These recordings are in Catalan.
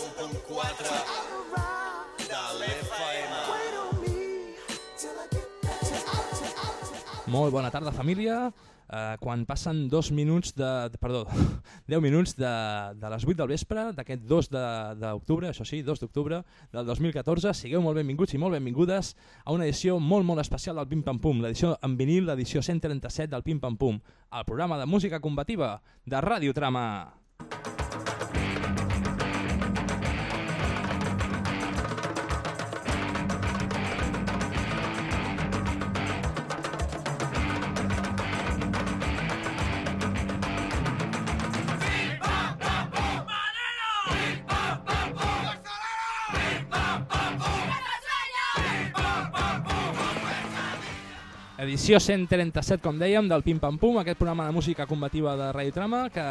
91.4 de l'FM. Molt bona tarda, família. Uh, quan passen dos minuts de, perdó, 10 minuts de, de les 8 del vespre d'aquest 2 de- d'octubre, això sí, 2 d'octubre del 2014, sigueu molt benvinguts i molt benvingudes a una edició molt molt especial del Pim Pam Pum, l'edició en vinil, l'edició 137 del Pim Pam Pum, el programa de música combativa de Ràdio Trama. Edició 137, com dèiem, del Pim Pam Pum, aquest programa de música combativa de Radio Trama, que,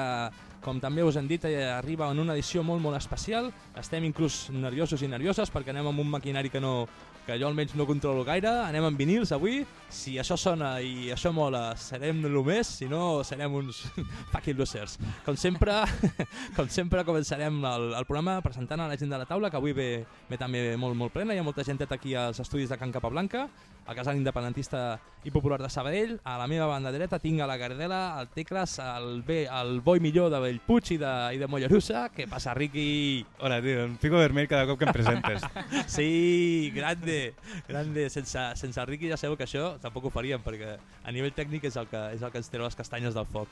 com també us hem dit, eh, arriba en una edició molt, molt especial. Estem inclús nerviosos i nervioses perquè anem amb un maquinari que, no, que jo almenys no controlo gaire. Anem amb vinils avui. Si això sona i això mola, serem el més, si no, serem uns fucking losers. Com sempre, com sempre començarem el, el programa presentant a la gent de la taula, que avui ve, ve també molt, molt plena. Hi ha molta gent aquí als estudis de Can Capablanca, al casal independentista i popular de Sabadell. A la meva banda dreta tinc a la Gardela, el Tecles, el, bé, el boi millor de Bellpuig i de, i de Mollerussa. Què passa, Riqui? Hola, tio, em fico vermell cada cop que em presentes. Sí, grande, grande. Sense, sense el Riqui ja sabeu que això tampoc ho faríem, perquè a nivell tècnic és el que, és el que ens treu les castanyes del foc.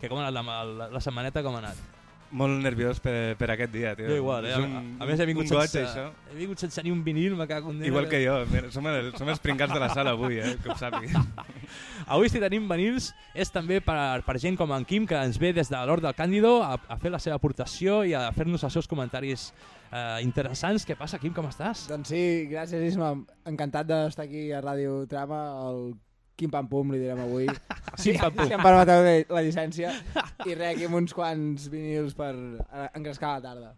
Que com ha anat la, la, la setmaneta, com ha anat? Molt nerviós per, per aquest dia, tio. Jo igual, eh? Un, a, a més he vingut, goig, sense, això. he vingut sense ni un vinil, me cago en. Igual que jo, som, el, som els pringats de la sala avui, eh, ho sàpiga. Avui si tenim vinils és també per, per gent com en Quim que ens ve des de l'Hort del Càndido a, a fer la seva aportació i a fer-nos els seus comentaris eh, interessants. Què passa, Quim, com estàs? Doncs sí, gràcies Isma. Encantat d'estar aquí a Ràdio Trama, el Quim Pam Pum, li direm avui. Quim Pam Pum. Si em permeteu la- llicència. I res, aquí amb uns quants vinils per eh, engrescar la tarda.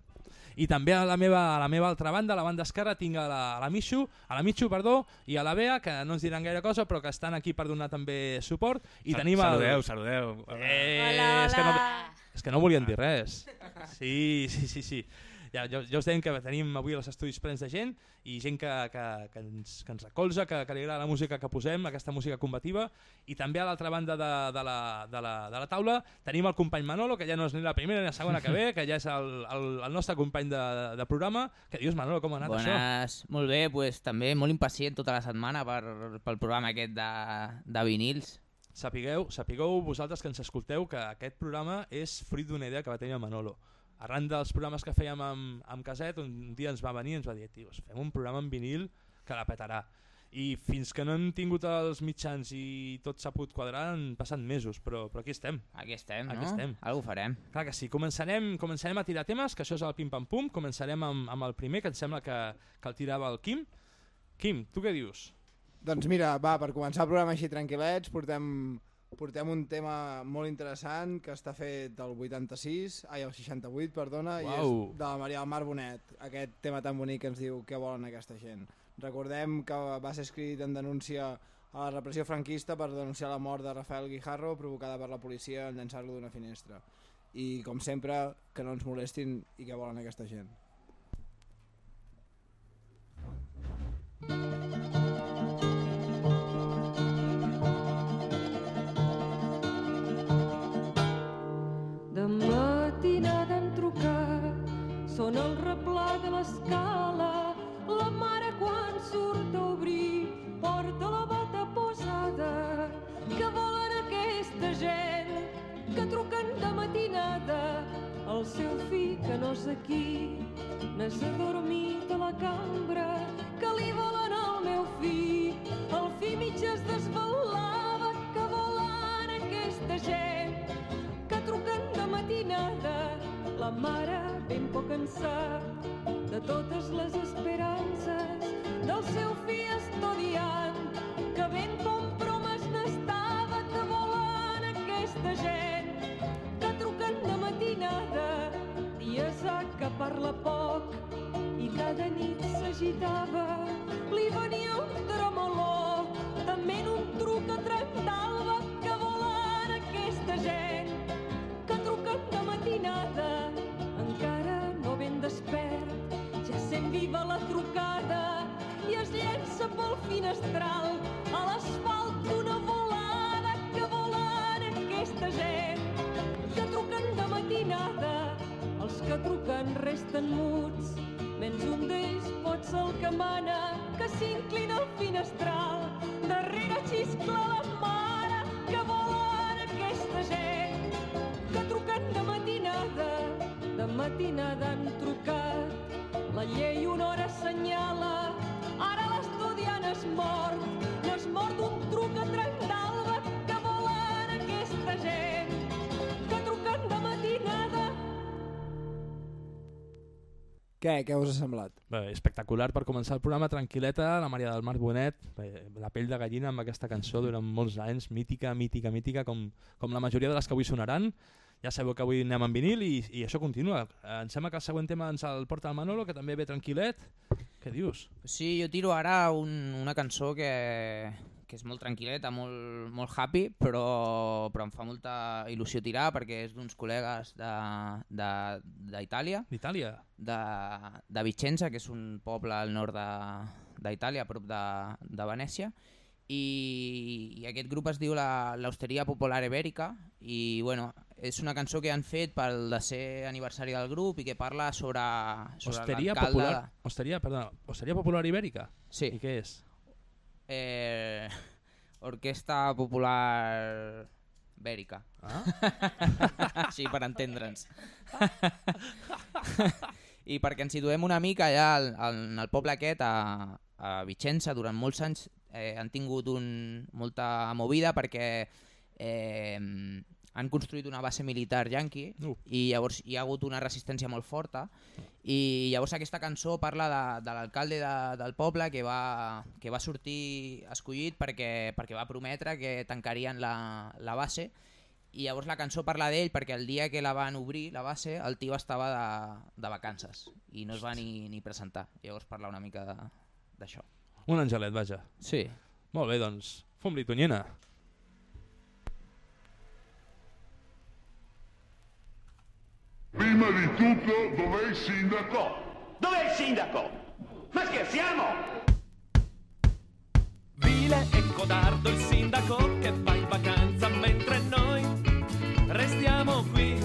I també a la meva, a la meva altra banda, a la banda esquerra, tinc a la, a la Michu, a la Michu, perdó, i a la Bea, que no ens diran gaire cosa, però que estan aquí per donar també suport. I tenim el... Saludeu, saludeu. Eh, Hola, És, que no, hola. és que no volien dir res. Sí, sí, sí, sí. Ja, ja, ja us dèiem que tenim avui els estudis plens de gent i gent que, que, que, ens, que ens recolza, que, que li agrada la música que posem, aquesta música combativa. I també a l'altra banda de, de, la, de, la, de la taula tenim el company Manolo, que ja no és ni la primera ni la segona que ve, que ja és el, el, el nostre company de, de programa. Que dius, Manolo, com ha anat això? Bones, molt bé, pues, també molt impacient tota la setmana per, pel programa aquest de, de vinils. Sapigueu, sapigueu vosaltres que ens escolteu que aquest programa és fruit d'una idea que va tenir el Manolo. Arran dels programes que fèiem amb, amb Caset, un dia ens va venir i ens va dir tios, fem un programa en vinil que la petarà. I fins que no hem tingut els mitjans i tot s'ha pogut quadrar han passat mesos, però, però aquí estem. Aquí estem, Aquí no? estem. Algo farem. Clar que sí, començarem, començarem a tirar temes, que això és el pim-pam-pum, començarem amb, amb el primer, que em sembla que, que el tirava el Quim. Quim, tu què dius? Doncs mira, va, per començar el programa així tranquil·lets, portem, portem un tema molt interessant que està fet del 86, ai, el 68, perdona, i Uau. és de la Maria del Mar Bonet, aquest tema tan bonic que ens diu què volen aquesta gent. Recordem que va ser escrit en denúncia a la repressió franquista per denunciar la mort de Rafael Guijarro provocada per la policia en llançar-lo d'una finestra. I, com sempre, que no ens molestin i què volen aquesta gent. De són el replà de l'escala. La mare quan surt a obrir porta la bata posada. Que volen aquesta gent que truquen de matinada? El seu fill que no és aquí n'és adormit a la cambra que li volen al meu fill. El fill mig es desvelava que volen aquesta gent que truquen de matinada la mare ben poc cansat de totes les esperances del seu fill estudiant que ben compromes n'estava que volen aquesta gent que truquen de matinada dies ha que parla poc i cada nit s'agitava li venia un tremolor finestral a l'asfalt d'una volada que volen aquesta gent que truquen de matinada. Els que truquen resten muts, menys un d'ells pot ser el que mana, que s'inclina al finestral. Què, què us ha semblat? Bé, espectacular per començar el programa, tranquil·leta, la Maria del Mar Bonet, bé, la pell de gallina amb aquesta cançó durant molts anys, mítica, mítica, mítica, com, com la majoria de les que avui sonaran. Ja sabeu que avui anem amb vinil i, i això continua. Eh, Em sembla que el següent tema ens el porta el Manolo, que també ve tranquil·let. Què dius? Sí, jo tiro ara un, una cançó que, que és molt tranquil·leta, molt, molt happy, però, però em fa molta il·lusió tirar perquè és d'uns col·legues de- de- d'Itàlia, D'Itàlia? de, de Vicenza, que és un poble al nord de- d'Itàlia, a prop de, de Venècia, i, i aquest grup es diu la- l'Hosteria Popular Ibèrica i bueno, és una cançó que han fet pel desè aniversari del grup i que parla sobre, sobre Hosteria l'alcalde Popular, de- Hosteria, perdona, Hosteria Popular Ibèrica? Sí. I què és? Eh, Orquestra Popular Bèrica. Ah? Així per entendre'ns. I perquè ens situem una mica allà al, al, en el poble aquest, a, a Vicenza, durant molts anys eh, han tingut un, molta movida perquè eh, han construït una base militar yanqui Uh. i llavors hi ha hagut una resistència molt forta i llavors aquesta cançó parla de, de l'alcalde de, del poble que va, que va sortir escollit perquè, perquè va prometre que tancarien la, la base i llavors la cançó parla d'ell perquè el dia que la van obrir, la base, el tio estava de, de vacances i no es va ni, ni presentar. Llavors parla una mica d'això. Un angelet, vaja. Sí. Molt bé, doncs, fum-li, Tonyina. Prima di tutto, dov'è il sindaco? Dov'è il sindaco? Ma scherziamo? Vile e codardo il sindaco che va in vacanza mentre noi restiamo qui.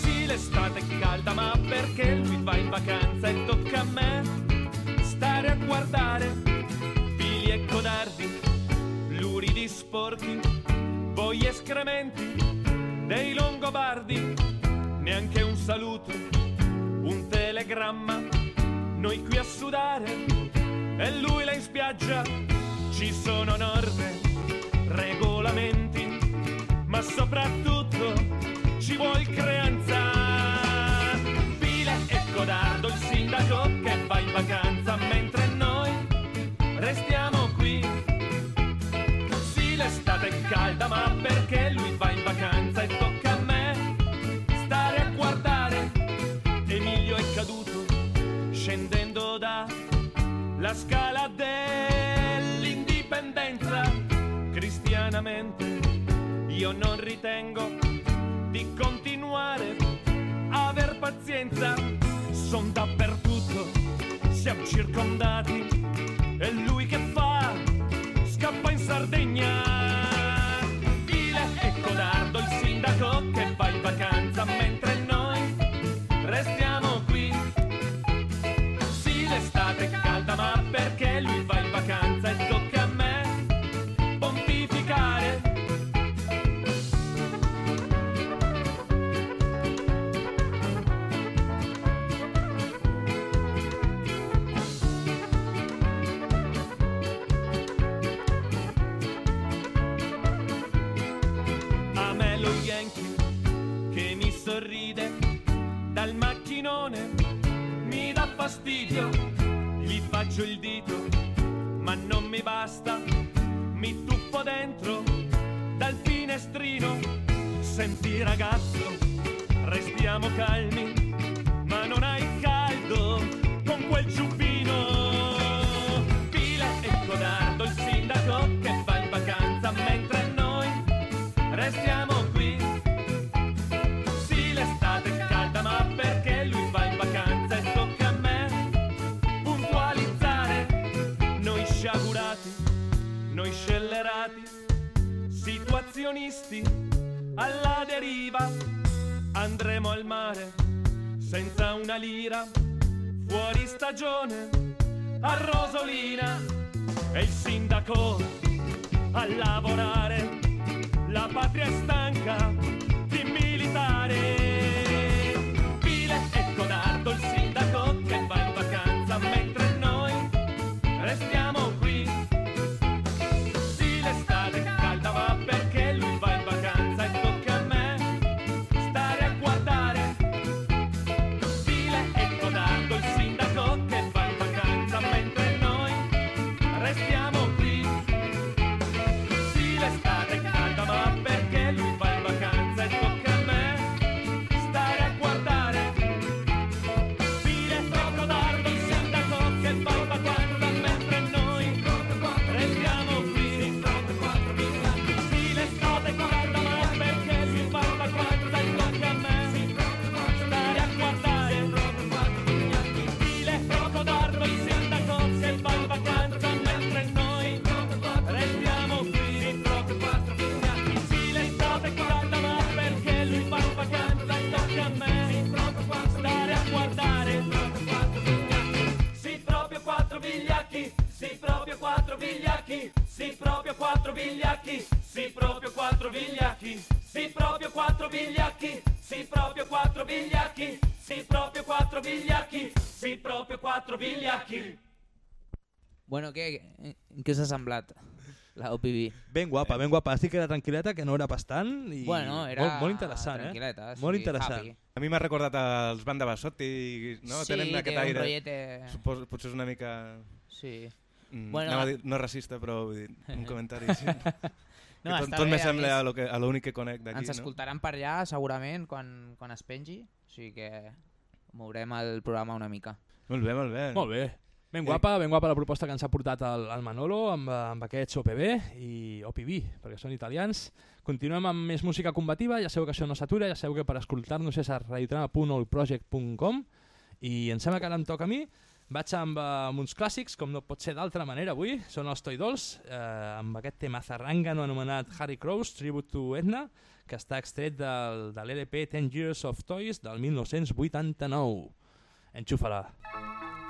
Sì, l'estate è calda, ma perché lui va in vacanza e tocca a me stare a guardare Vili e codardi, luridi sporchi, voi escrementi dei longobardi, neanche un saluto, un telegramma, noi qui a sudare e lui là in spiaggia. Ci sono norme, regolamenti, ma soprattutto ci vuole creanza. Vile e codardo il sindaco che va in vacanza mentre noi restiamo qui. Sì, l'estate è calda, ma perché lui va in vacanza scendendo da la scala dell'indipendenza. Cristianamente io non ritengo di continuare a aver pazienza. Son dappertutto, siamo circondati. E lui che fa? Scappa in Sardegna. Fastidio, gli faccio il dito, ma non mi basta, mi tuffo dentro dal finestrino. Senti ragazzo, restiamo calmi, ma non hai caldo con quel ciuffino. Professionisti alla deriva. Andremo al mare senza una lira, fuori stagione a Rosolina e il sindaco a lavorare. La patria è stanca di militare. Vigliacchi, sì, proprio quattro vigliacchi, sì, proprio quattro vigliacchi, sì, proprio quattro vigliacchi, sì, proprio quattro vigliacchi, sì, proprio quattro vigliacchi. Bueno, què, què us ha semblat la OPB? Ben guapa, ben guapa. Estic que era tranquil·leta, que no era bastant. I Bueno, era molt, molt interessant, tranquil·leta, eh? sí, molt interessant. happy. A mi m'ha recordat els Banda Bassotti, no? Sí, Tenen té aquest un aire. rotllet... Suposo, potser és una mica... Sí. Mm, Bueno, anava a dir, no racista, però vull dir, un comentari així. No, que tot, està tot me sembla a lo que- a l'únic que conec d'aquí. Ens no? escoltaran per allà, segurament, quan, quan es pengi. O sigui que mourem el programa una mica. Molt bé, molt bé. Molt bé. Ben guapa, ben guapa la proposta que ens ha portat el, el Manolo amb, amb aquests OPB i OPB, perquè són italians. Continuem amb més música combativa, ja sabeu que això no s'atura, ja sabeu que per escoltar-nos és a radiotrama.olproject.com i em sembla que ara em toca a mi. Vaig amb, eh, amb uns clàssics, com no pot ser d'altra manera avui, són els Toy Dolls, eh, amb aquest tema zarrangano anomenat Harry Crows, Tribute to Edna, que està extret del, de l'LP 10 Years of Toys del 1989. Enxufa-la. Nine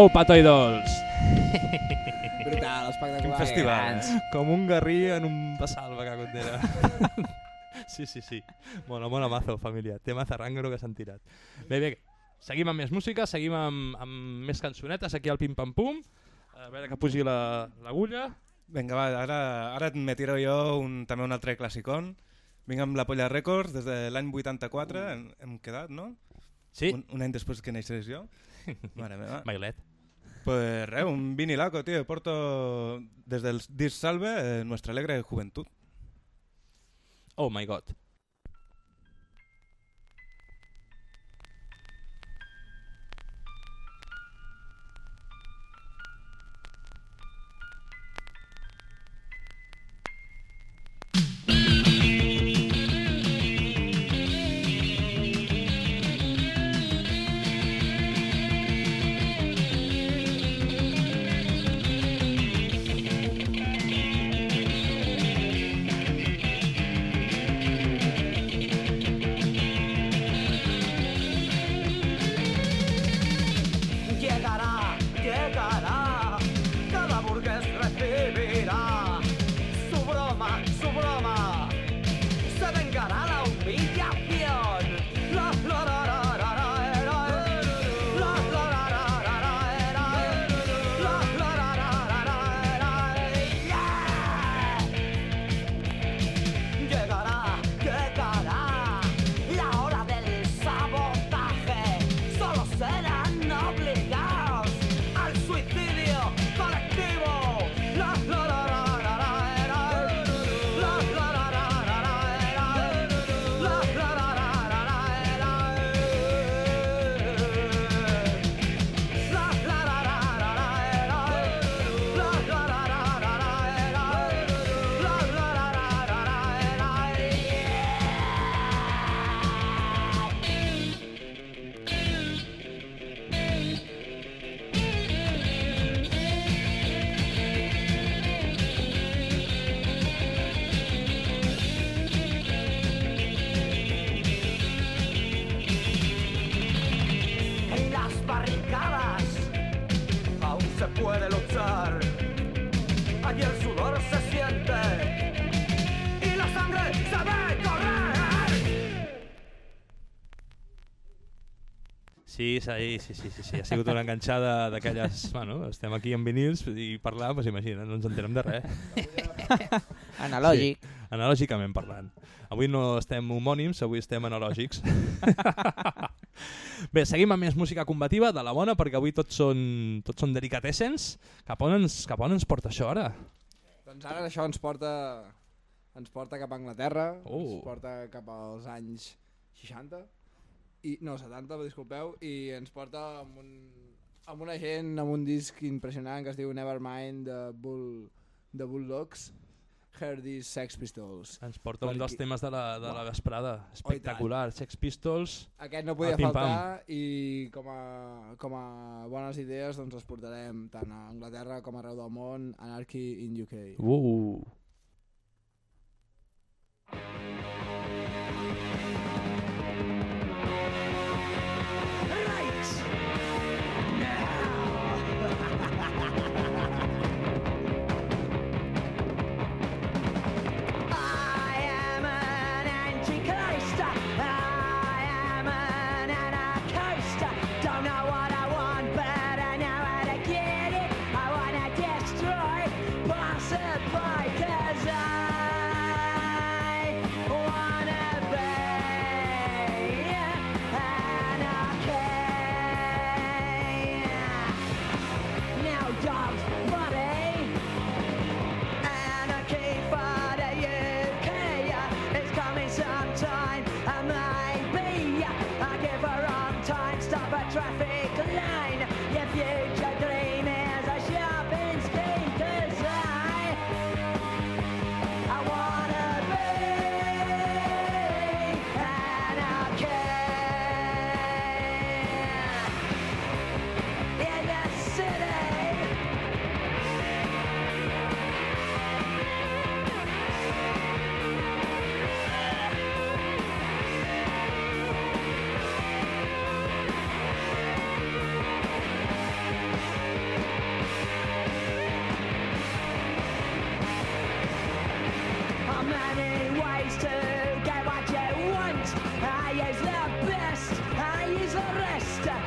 Au, Pato i Dolç! Brutal, espectacular. Quin festival, eh? Com un garrí en un passal, va Déu. Sí, sí, sí. Bueno, bona mazo, família. Tema zarrangaro que s'han tirat. Bé, bé, seguim amb més música, seguim amb, amb més cançonetes aquí al Pim Pam Pum. A veure que pugi la- l'agulla. Vinga, va, ara, ara et me tiro jo un, també un altre classicón. Vinc amb la Polla Records, des de l'any 84 hem, hem quedat, no? Sí. Un, un any després que neixés jo. Mare meva. Bailet. Pues res, un vinilaco, tío. Porto desde el disc Salve, eh, Nuestra Alegre Juventud. Oh my god. Sí, sí, sí, sí, sí, sí. ha sigut una enganxada d'aquelles... Bueno, estem aquí amb vinils i parlar, doncs imagina, no ens entenem de res. Analògic. Sí, analògicament parlant. Avui no estem homònims, avui estem analògics. Bé, seguim amb més música combativa, de la bona, perquè avui tots són, tots són delicatessens. Cap on, ens, cap on ens porta això ara? Doncs ara això ens porta ens porta cap a Anglaterra, Oh. ens porta cap als anys 60 i no, 70, disculpeu, i ens porta amb, un, amb una gent amb un disc impressionant que es diu Nevermind de Bull de Bulldogs Hear These Sex Pistols. Ens porta un dels Perquè- temes de la, de la vesprada. Espectacular. Sex Pistols. Aquest no podia faltar i com a, com a bones idees doncs els portarem tant a Anglaterra com arreu del món, Anarchy in UK. Uh. I I is the best, I is the rest.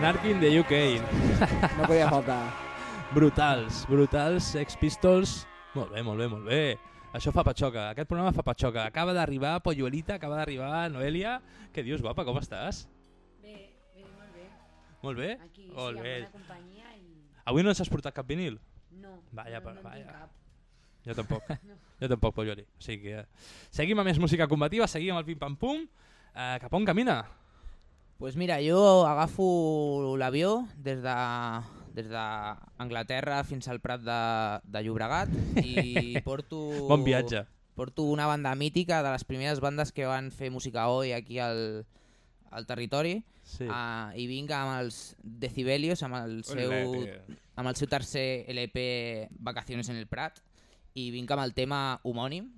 Anarchy in the UK. No podia faltar. brutals, brutals, Sex Pistols. Molt bé, molt bé, molt bé. Això fa patxoca, aquest programa fa patxoca. Acaba d'arribar Polluelita, acaba d'arribar Noelia. Què dius, guapa, com estàs? Bé, bé, molt bé. Molt bé? Aquí, molt sí, bé. amb bona companyia i... Avui no ens has portat cap vinil? No, Vaya, no, no en tinc vaya. cap. Jo tampoc. Jo tampoc, Pollueli. O sigui que... Seguim amb més música combativa, seguim amb el pim-pam-pum. Uh, cap on camina? Pues mira, jo agafo l'avió des de des d'Anglaterra fins al Prat de, de Llobregat i porto... Bon viatge. Porto una banda mítica de les primeres bandes que van fer música oi aquí al, al territori Sí. uh, i vinc amb els Decibelios, amb el seu, amb el seu tercer LP Vacaciones en el Prat i vinc amb el tema homònim,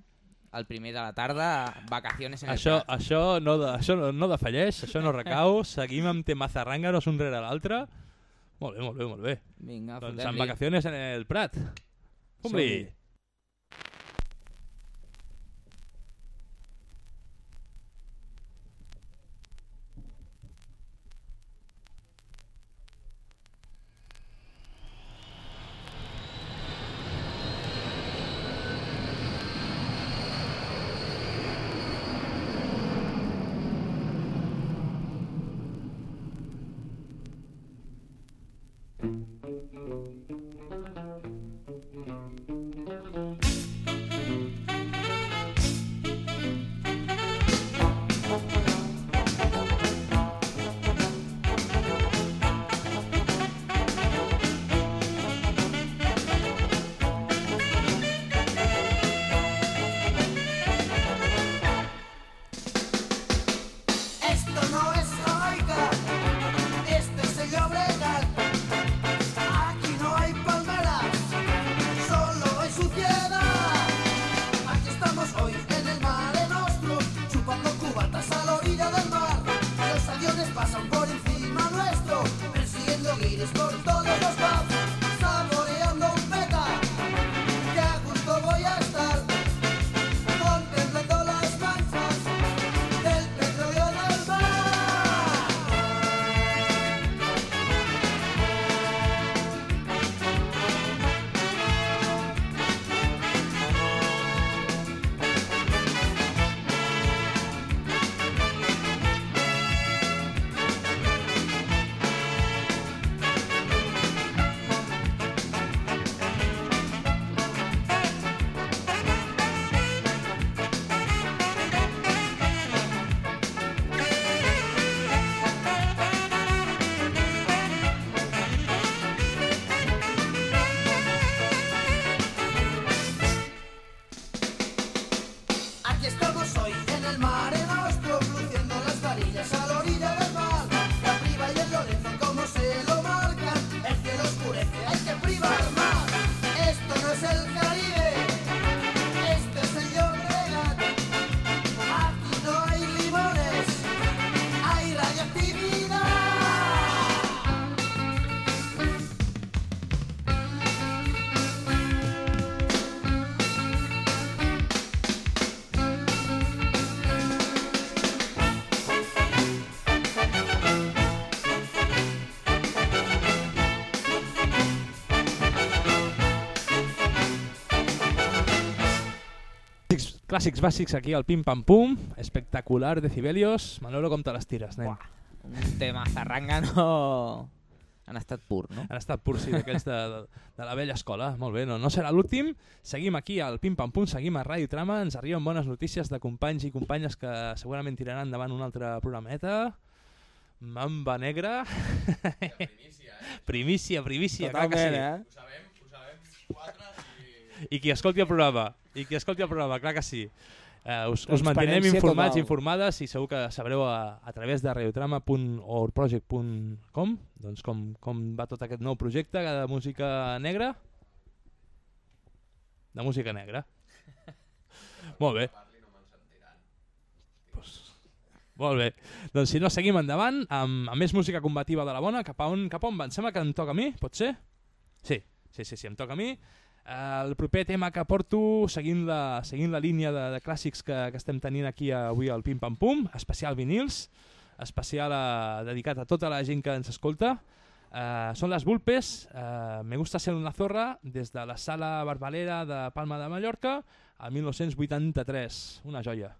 el primer de la tarda, Vacaciones en el Això, Prat. això, no, de, això no, no defalleix, això no recau. Seguim amb tema zarrangaros un rere l'altre. Molt bé, molt bé, molt bé. Vinga, Doncs en vacaciones en el Prat. Som-hi. Som-hi. Esto Clàssics, bàsics aquí al Pim Pam Pum. Espectacular, Decibelios. Manolo, com te les tires, nen? Un tema zarrangano en estat pur, no? Han estat pur, sí, d'aquells de, de, de la vella escola. Molt bé, no, no serà l'últim. Seguim aquí al Pim Pam Pum, seguim a Ràdio Trama. Ens arriben bones notícies de companys i companyes que segurament tiraran endavant un altre programeta. Mamba Negra. Primícia, eh? Primícia, primícia, clar que sí. Totalment, eh? Ho sabem, i... I qui escolti el programa, i qui escolti el programa, clar que sí. Uh, us, us mantenem informats, total. informades i segur que sabreu a, a través de radiotrama.orproject.com doncs com, com va tot aquest nou projecte de música negra. De música negra. Molt bé. Pues, molt bé. Doncs si no, seguim endavant amb, amb més música combativa de la bona. Cap a on, cap a on va? Em sembla que em toca a mi, pot ser? Sí, sí, sí, sí em toca a mi. Uh, el proper tema que porto, seguint la, seguint la línia de, de clàssics que, que estem tenint aquí avui al Pim Pam Pum, especial vinils, especial eh, dedicat a tota la gent que ens escolta. Eh, són les Vulpes, eh, Me gusta ser una zorra, des de la sala Barbalera de Palma de Mallorca al 1983. Una joia.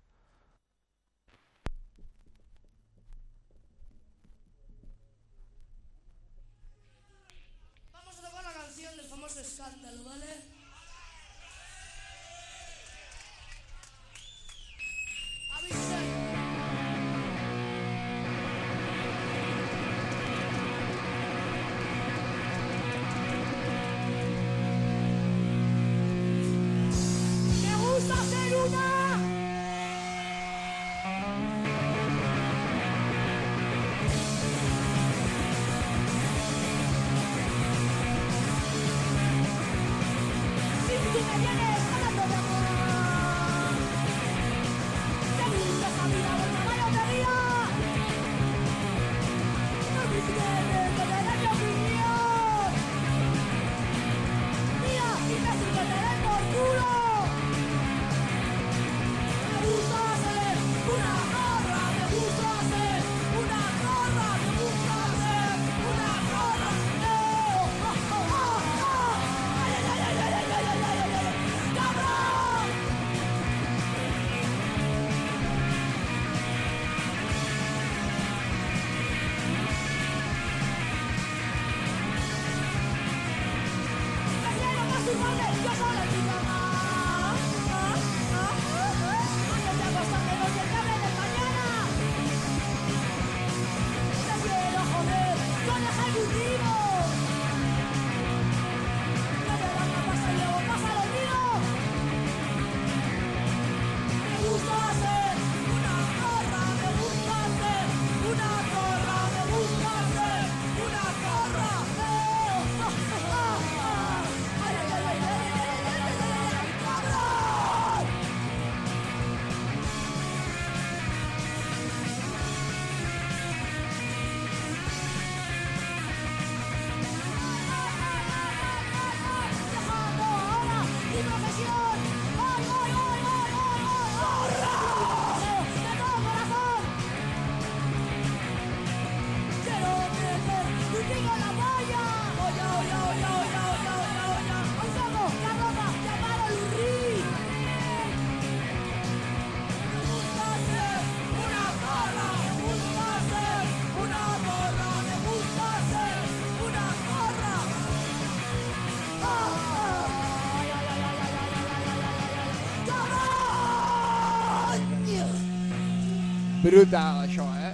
Brutal, això, eh?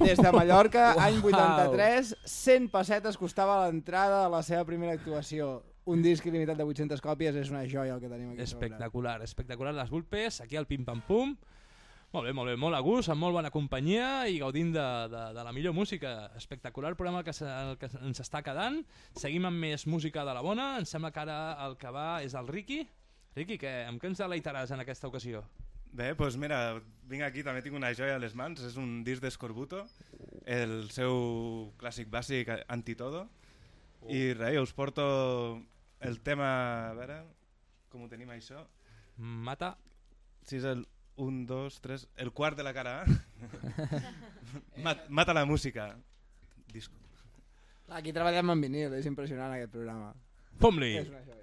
Des de Mallorca, any 83, 100 pessetes costava l'entrada a la seva primera actuació. Un disc il·limitat de 800 còpies és una joia el que tenim aquí. a sobre. Espectacular, espectacular les Vulpes, aquí al Pim Pam Pum. Molt bé, molt bé, molt a gust, amb molt bona companyia i gaudint de, de, de la millor música. Espectacular programa que, se, el que ens està quedant. Seguim amb més música de la bona. Em sembla que ara el que va és el Ricky. Ricky, que, amb què ens deleitaràs en aquesta ocasió? Bé, doncs mira, vinc aquí, també tinc una joia a les mans, és un disc d'Escorbuto, el seu clàssic bàsic Antitodo, i res, us porto el tema, a veure, com ho tenim això? Mata. Sí, és el 1, 2, 3, el quart de la cara A. Mat, mata la música. Disco. Aquí treballem amb vinil, és impressionant aquest programa. Fom-li! És una joia.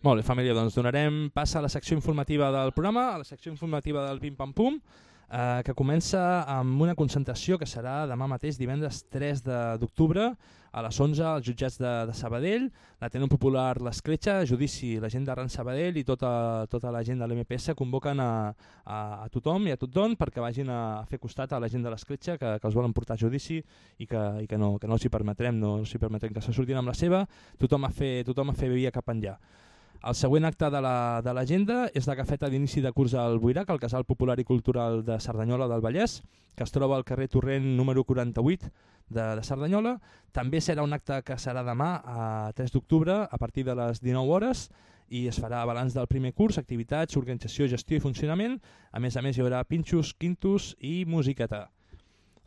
Molt bé, família, doncs donarem pas a la secció informativa del programa, a la secció informativa del Pim Pam Pum, eh, que comença amb una concentració que serà demà mateix, divendres 3 de- d'octubre, a les 11 als jutjats de, de Sabadell, l'Ateneu Popular l'Escletxa, judici, la gent d'Arran Sabadell i tota, tota la gent de l'MPS convoquen a, a, a tothom i a tothom perquè vagin a fer costat a la gent de l'Escletxa que, que els volen portar a judici i que, i que, no, que no els hi permetrem, no els hi permetrem que se surtin amb la seva, tothom a fer, tothom a fer via cap enllà. El següent acte de la- l'agenda és la cafeta d'inici de curs al Buirac, al Casal Popular i Cultural de Cerdanyola del Vallès, que es troba al carrer Torrent número 48 de, de Cerdanyola. També serà un acte que serà demà, a 3 d'octubre, a partir de les 19 hores, i es farà balanç del primer curs, activitats, organització, gestió i funcionament. A més a més hi haurà pinxos, quintos i musiqueta.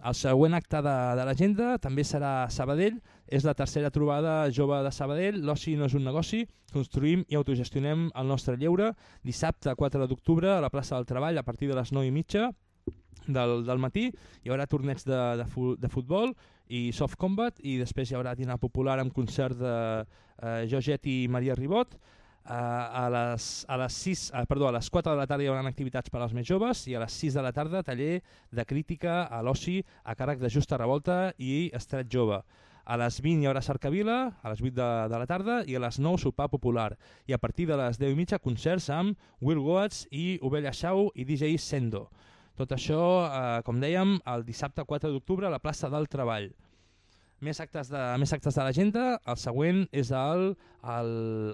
El següent acte de, de l'agenda també serà a Sabadell, és la tercera trobada jove de Sabadell, l'oci no és un negoci, construïm i autogestionem el nostre lleure, dissabte 4 d'octubre a la plaça del Treball a partir de les 9 i mitja del, del matí, hi haurà torneig de, de, fu- de futbol i soft combat i després hi haurà dinar popular amb concert de eh, Joget i Maria Ribot, Uh, a, les, a, les 6, uh, perdó, a les 4 de la tarda hi haurà activitats per als més joves i a les 6 de la tarda taller de crítica a l'oci a càrrec de Justa Revolta i Estret Jove. A les 20 hi haurà cercavila, a les 8 de, de la tarda i a les 9 sopar popular. I a partir de les 10 i mitja concerts amb Will Goats i Ovella Xau i DJ Sendo. Tot això, eh, com dèiem, el dissabte 4 d'octubre a la plaça del Treball. Més actes de, més actes de l'agenda, el següent és el, el,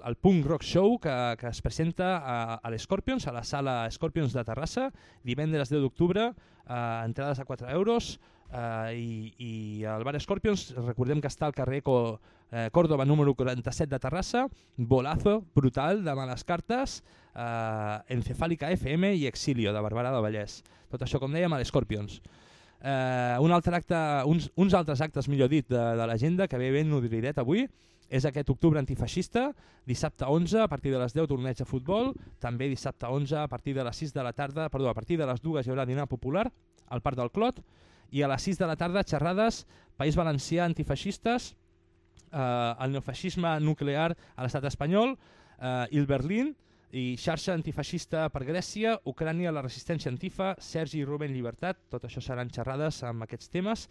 el Punk Rock Show que, que es presenta a, a l'Scorpions, a la sala Scorpions de Terrassa, divendres 10 d'octubre, eh, entrades a 4 euros, eh, i, i el bar Scorpions, recordem que està al carrer Co, eh, Córdoba número 47 de Terrassa, bolazo brutal de males cartes, eh, Encefàlica FM i Exilio de Barberà del Vallès. Tot això, com dèiem, a l'Scorpions. Eh, un altre acte, uns, uns altres actes, millor dit, de, de l'agenda que ve ben nodridet avui és aquest octubre antifeixista, dissabte 11 a partir de les 10 torneig de futbol, també dissabte 11 a partir de les 6 de la tarda, perdó, a partir de les 2 hi haurà dinar popular al Parc del Clot i a les 6 de la tarda xerrades País Valencià antifeixistes, eh, el neofeixisme nuclear a l'estat espanyol, eh, il Berlín, i xarxa antifeixista per Grècia, Ucrània, la resistència antifa, Sergi i Rubén Llibertat, tot això seran xerrades amb aquests temes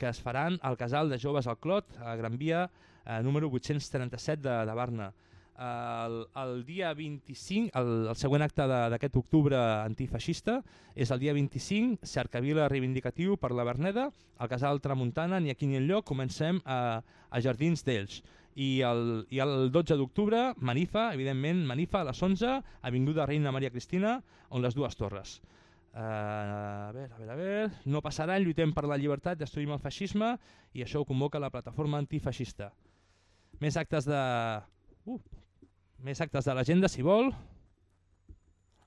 que es faran al casal de joves al Clot, a Gran Via, eh, número 837 de, de Barna. El, el dia 25, el, el següent acte d'aquest octubre antifeixista és el dia 25, cercavila reivindicatiu per la Verneda, al casal Tramuntana, ni aquí ni enlloc, comencem a, a Jardins d'Ells. I el, I el 12 d'octubre, Manifa, evidentment, Manifa a les 11, Avinguda Reina Maria Cristina, on les dues torres. Uh, a veure, a veure, a veure... No passaran, lluitem per la llibertat, destruïm el feixisme i això ho convoca la plataforma antifeixista. Més actes de... Uh, més actes de l'agenda, si vol.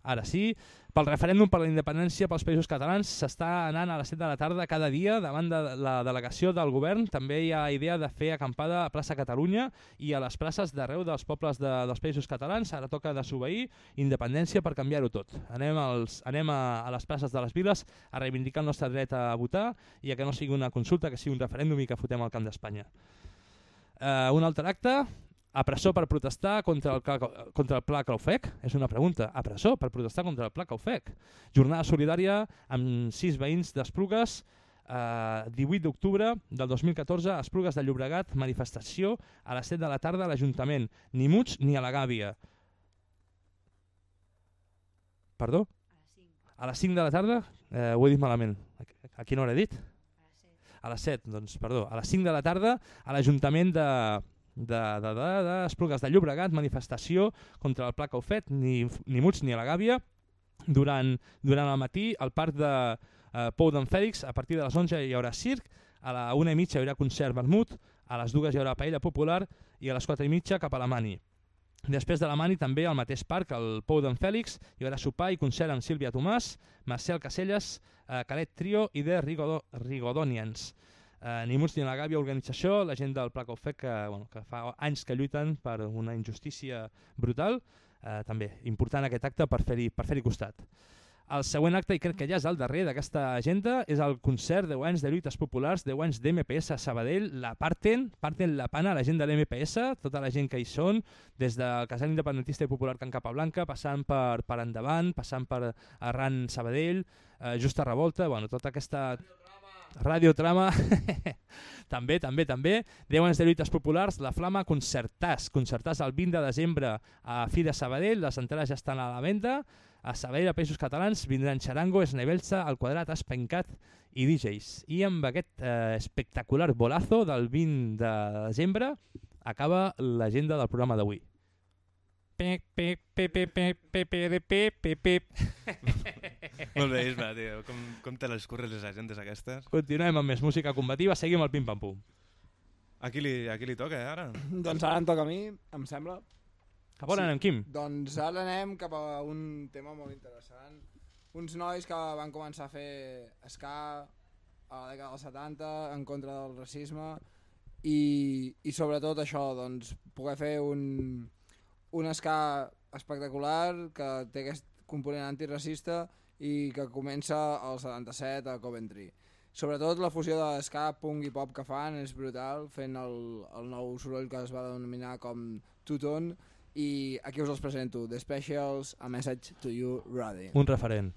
Ara sí, pel referèndum per la independència pels països catalans s'està anant a les 7 de la tarda cada dia davant de la delegació del govern. També hi ha idea de fer acampada a plaça Catalunya i a les places d'arreu dels pobles de, dels països catalans. Ara toca desobeir independència per canviar-ho tot. Anem, als, anem a, a les places de les viles a reivindicar el nostre dret a votar i a que no sigui una consulta, que sigui un referèndum i que fotem al camp d'Espanya. Uh, un altre acte, a presó per protestar contra el, contra el pla Claufec? És una pregunta. A presó per protestar contra el pla Claufec. Jornada solidària amb sis veïns d'Esplugues, eh, 18 d'octubre del 2014, a Esplugues de Llobregat, manifestació a les 7 de la tarda a l'Ajuntament. Ni muts ni a la gàbia. Perdó? A les 5 de la tarda? Eh, ho he dit malament. A, a quina hora he dit? A les 7, doncs, perdó. A les 5 de la tarda a l'Ajuntament de, de, de, de, de de Llobregat, manifestació contra el pla que heu fet, ni, ni muts ni a la gàbia. Durant, durant el matí al parc de eh, Pou d'en Fèlix, a partir de les 11 hi haurà circ, a la 1 i mitja hi haurà concert vermut, a les 2 hi haurà paella popular i a les 4 i mitja cap a la Mani. Després de la Mani també al mateix parc, al Pou d'en Fèlix, hi haurà sopar i concert amb Sílvia Tomàs, Marcel Caselles, eh, Calet Trio i The Rigodo Rigodonians. Eh, ni la Gàbia organització, la gent del Pla Cofec que, bueno, que fa anys que lluiten per una injustícia brutal, eh, també important aquest acte per fer-hi per fer costat. El següent acte, i crec que ja és el darrer d'aquesta agenda, és el concert de anys de lluites populars, de anys d'MPS a Sabadell. La parten, parten la pana la gent de l'MPS, tota la gent que hi són, des del casal independentista i popular Can Capablanca, passant per, per Endavant, passant per Arran Sabadell, eh, Justa Revolta, bueno, tota aquesta... Radiotrama, també, també, també. 10 anys de lluites populars, la Flama, concertàs. Concertàs el 20 de desembre a Fi de Sabadell, les entrades ja estan a la venda. A Sabadell, a Països Catalans, vindran Xarango, Esnevelsa, El Quadrat, Espencat i DJs. I amb aquest eh, espectacular bolazo del 20 de desembre acaba l'agenda del programa d'avui. Pep, pep, pep, pep, pep, pep, pep, pep, pep, pep. Molt bé, Isma, tio. Com, com te les curres les agendes aquestes? Continuem amb més música combativa, seguim el pim-pam-pum. A qui, li, a qui li toca, eh, ara? Doncs ara em toca a mi, em sembla. Cap on anem, Quim? Doncs ara anem cap a un tema molt interessant. Uns nois que van començar a fer ska a la dècada dels 70 en contra del racisme i, i sobretot això, doncs, poder fer un, un ska espectacular que té aquest component antiracista i que comença al 77 a Coventry. Sobretot la fusió de ska, punk i pop que fan és brutal, fent el, el nou soroll que es va denominar com two-tone i aquí us els presento, The Specials, A Message to You, Ruddy. Un referent.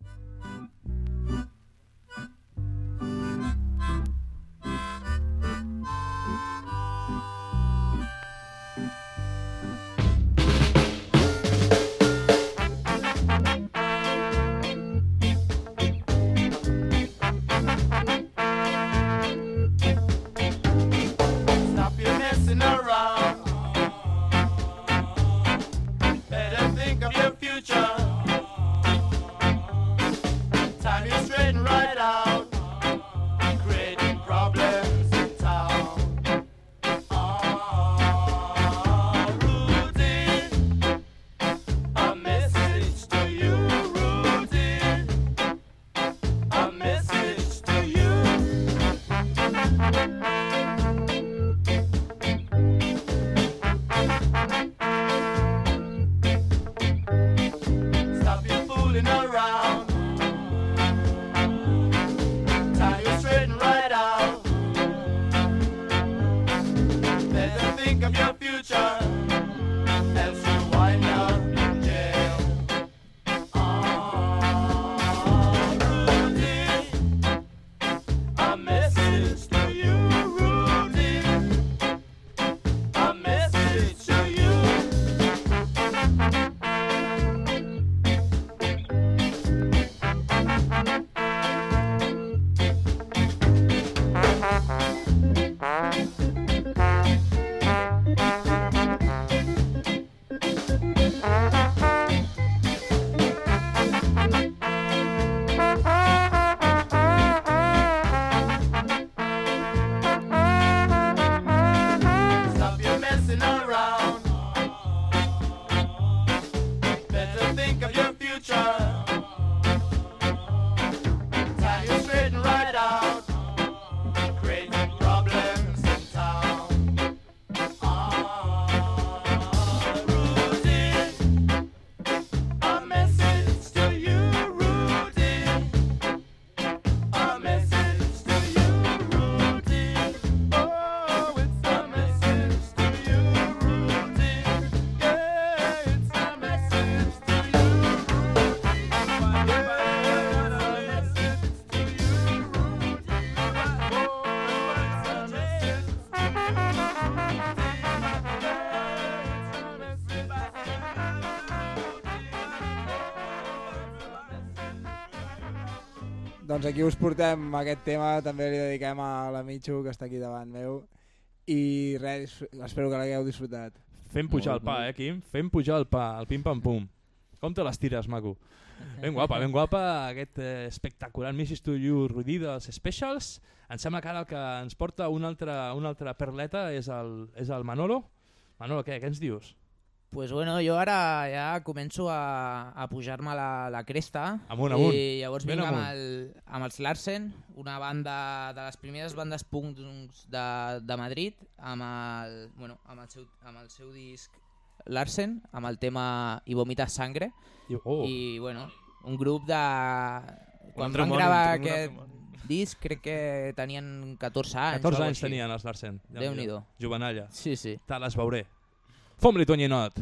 Stop Doncs aquí us portem aquest tema, també li dediquem a la Michu que està aquí davant meu i res, espero que l'hagueu disfrutat. Fem pujar el pa, eh, Quim? Fem pujar el pa, el pim-pam-pum. Com te les tires, maco? Ben guapa, ben guapa, aquest eh, espectacular Mrs. to You Rudy dels Specials. Em sembla que ara el que ens porta una altra, una altra perleta és el, és el Manolo. Manolo, què, què ens dius? pues bueno, jo ara ja començo a, a pujar-me la, la cresta amunt, amunt. i llavors vinc amb, el, amb els Larsen, una banda de les primeres bandes punk doncs, de, de Madrid amb el, bueno, amb el, seu, amb el seu disc Larsen, amb el tema I vomita sangre I, oh. i bueno, un grup de... Quan van gravar aquest disc crec que tenien 14 anys. 14 anys tenien els Larsen. Ja Déu-n'hi-do. Jovenalla. Sí, sí. Te les veuré. Fomos lhe donhe nota.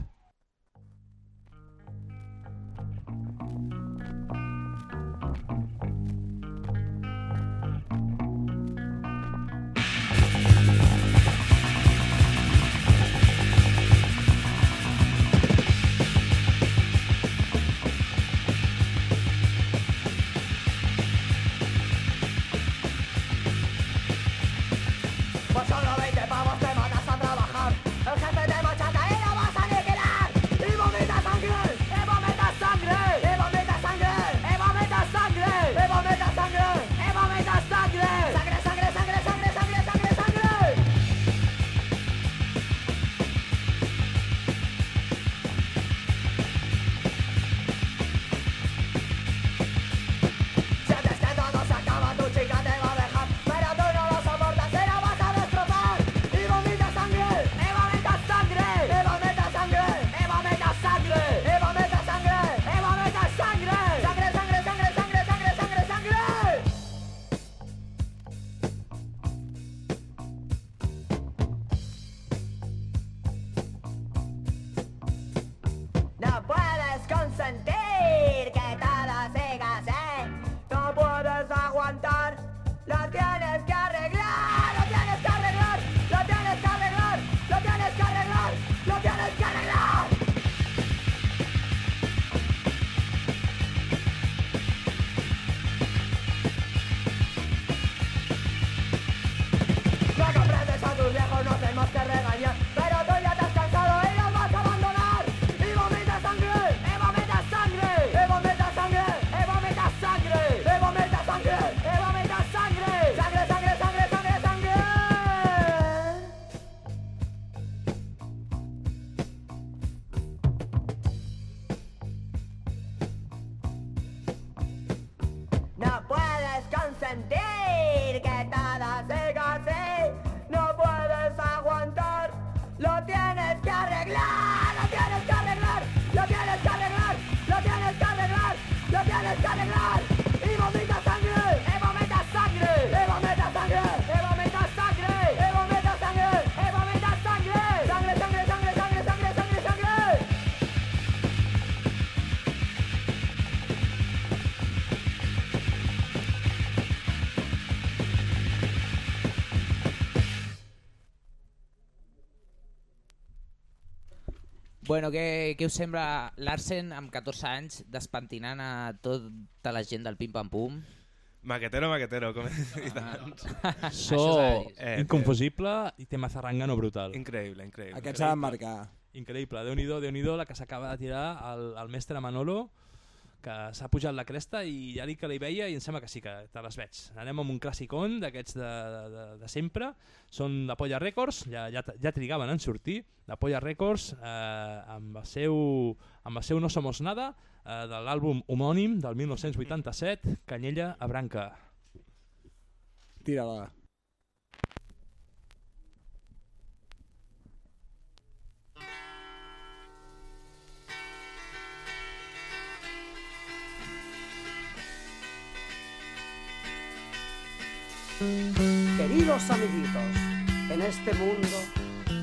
Bueno, què, què us sembla Larsen amb 14 anys despentinant a tota la gent del pim-pam-pum? Maquetero, maquetero, com és? dit abans. So eh, eh inconfusible i tema zarrangano brutal. Increïble, increïble. Aquest s'ha de marcar. Increïble, déu nhi déu nhi la que s'acaba de tirar al, al mestre Manolo que s'ha pujat la cresta i ja dic que li veia i em sembla que sí que te les veig. Anem amb un classicon d'aquests de, de, de sempre, són la Polla Records, ja, ja, ja trigaven en sortir, la Polla Records eh, amb, el seu, amb el seu No Somos Nada, eh, de l'àlbum homònim del 1987, Canyella a Branca. Tira-la. Queridos amiguitos, en este mundo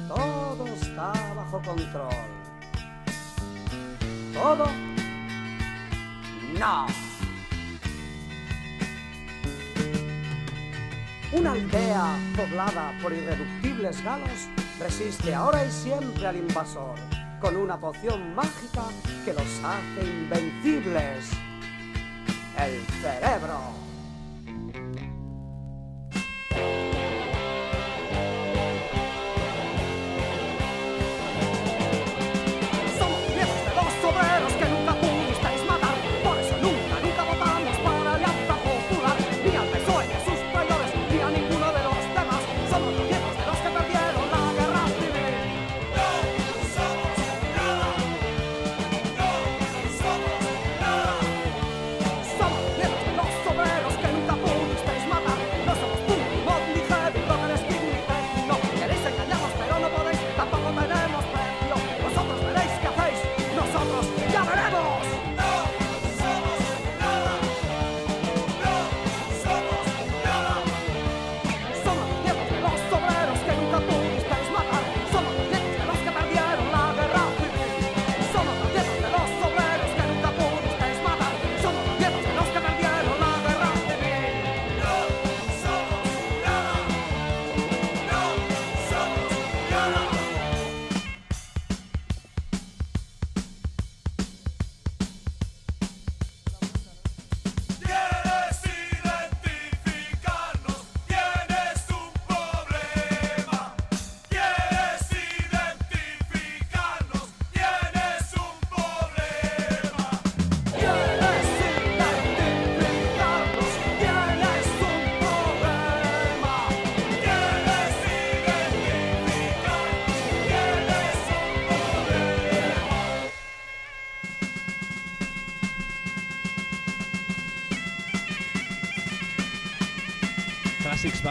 todo está bajo control. ¿Todo? No. Una aldea poblada por irreductibles galos resiste ahora y siempre al invasor con una poción mágica que los hace invencibles. El cerebro.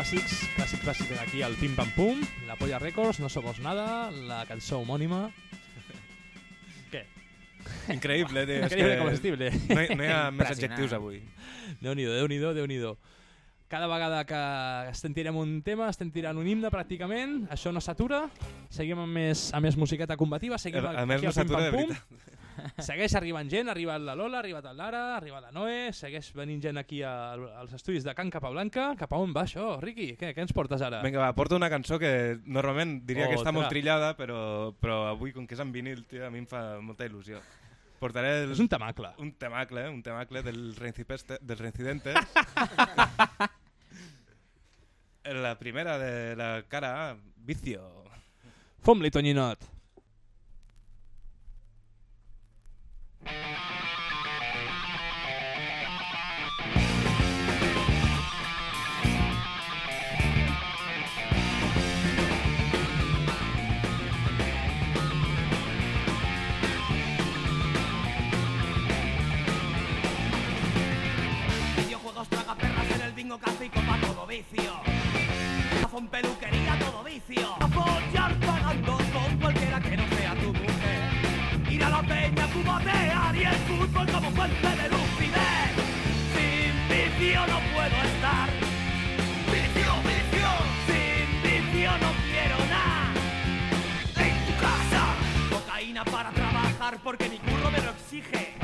Clàssics clàssics bàsics aquí al Pim Pam Pum, la Polla Records, No Somos Nada, la cançó homònima... Què? Increïble, tio, Increïble que comestible. no hi- no hi ha més adjectius avui. Déu-n'hi-do, Déu-n'hi-do, Déu-n'hi-do. Cada vegada que estem tirant un tema, estem tirant un himne pràcticament, això no s'atura, seguim amb més, amb més musiqueta combativa, seguim A- a aquí més no al Pim s'atura de Pum. Segueix arribant gent, ha arribat la Lola, ha arribat el Lara, ha arribat la Noé, segueix venint gent aquí a- als estudis de Can Capablanca. Cap a on va això, Riqui? Què, què ens portes ara? Vinga, va, porto una cançó que normalment diria que està Otra. molt trillada, però, però avui, com que és en vinil, tio, a mi em fa molta il·lusió. Portaré el, És un temacle. Un temacle, un temacle del dels Reincidentes. la primera de la cara Vicio. Fom-li, Tonyinot. Café y copa todo vicio. Cazón peluquería todo vicio. A follar pagando con cualquiera que no sea tu mujer. Ir a la peña cubatear y el fútbol como fuente de lucidez. Sin vicio no puedo estar. Vicio, vicio. Sin vicio no quiero nada. En tu casa. Cocaína para trabajar porque mi curro me lo exige.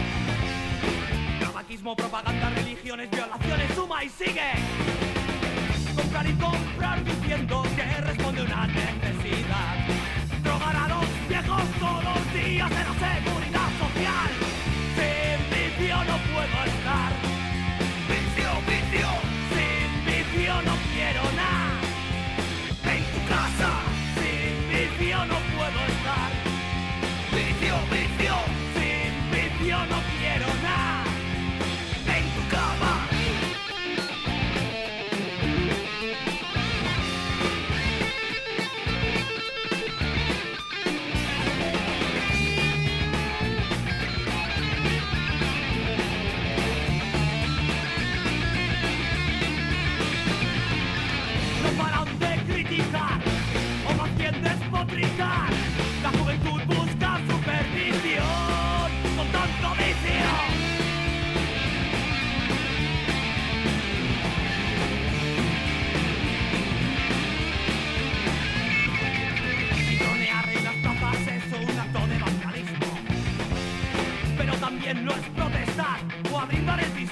Propaganda, religiones, violaciones, suma y sigue. Comprar y comprar diciendo que responde una necesidad. Drogar a los viejos todos los días en la seguridad social.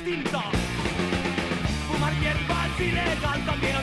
distintos. Fumar hierba es también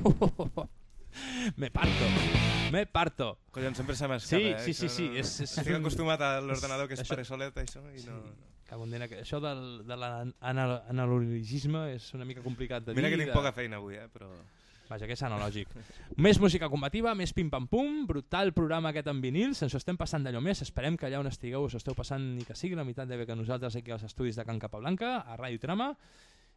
Me parto. Me parto. Collons, sempre se m'escapa, Sí, eh? sí, sí, sí. no- És, és, Estic acostumat a l'ordenador que és això- pare solet, això, i no... Cago en dena, que això del, de l'analogisme és una mica complicat de Mira dir. que tinc de- poca feina avui, eh, però... Vaja, que és analògic. més música combativa, més pim-pam-pum, brutal programa aquest en vinils, ens ho estem passant d'allò més, esperem que allà on estigueu us esteu passant ni que sigui la meitat de bé que nosaltres aquí als estudis de Can Capablanca, a Ràdio Trama.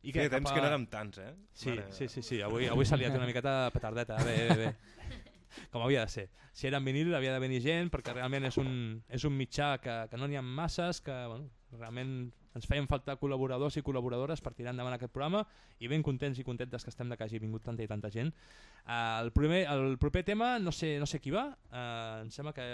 I Feia cap temps a- que no érem tants, eh? Sí, Mare sí, sí, sí, avui, avui s'ha liat una miqueta petardeta, bé, bé, bé. Com havia de ser. Si era en vinil havia de venir gent perquè realment és un, és un mitjà que, que no n'hi ha masses, que bueno, realment ens feien falta col·laboradors i col·laboradores per tirar endavant aquest programa i ben contents i contentes que estem de que hagi vingut tanta i tanta gent. Uh, el, primer, el proper tema, no sé, no sé qui va, uh, em sembla que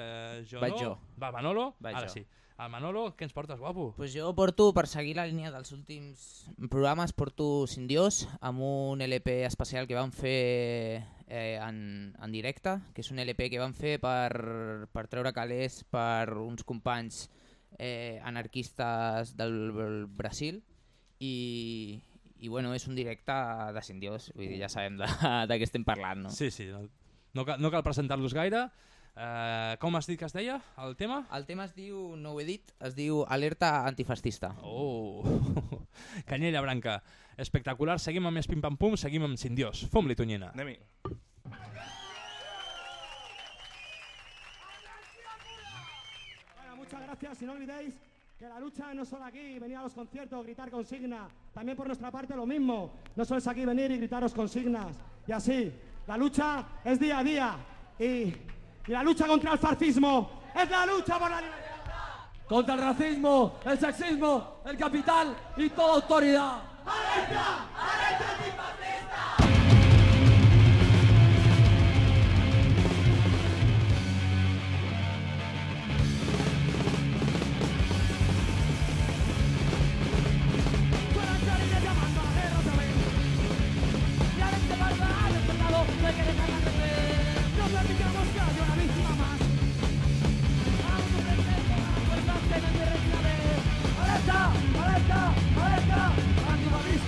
jo Vaig no. jo. Va, Manolo, Vaig ara jo. sí. El Manolo, què ens portes, guapo? Pues jo porto, per seguir la línia dels últims programes, porto Sin Dios amb un LP especial que vam fer eh, en, en directe, que és un LP que vam fer per, per treure calés per uns companys eh, anarquistes del, del Brasil i, i bueno, és un directe de Sin Dios, vull dir, ja sabem de, de què estem parlant, no? Sí, sí, no, no, cal, no cal presentar-los gaire. Uh, com has dit que es deia, el tema? El tema es diu, no ho he dit, es diu Alerta Antifascista. Oh, Canyella Branca. Espectacular, seguim amb més pim-pam-pum, seguim amb Sin Dios. Fum-li, Tonyina. Anem-hi. Bueno, muchas gracias y no olvidéis que la lucha no es solo aquí, venir a los conciertos, gritar consigna. También por nuestra parte lo mismo. No solo es aquí venir y gritaros consignas. Y así, la lucha es día a día. Y, y la lucha contra el fascismo es la lucha por la libertad. Contra el racismo, el sexismo, el capital y toda autoridad. ¡Alerta!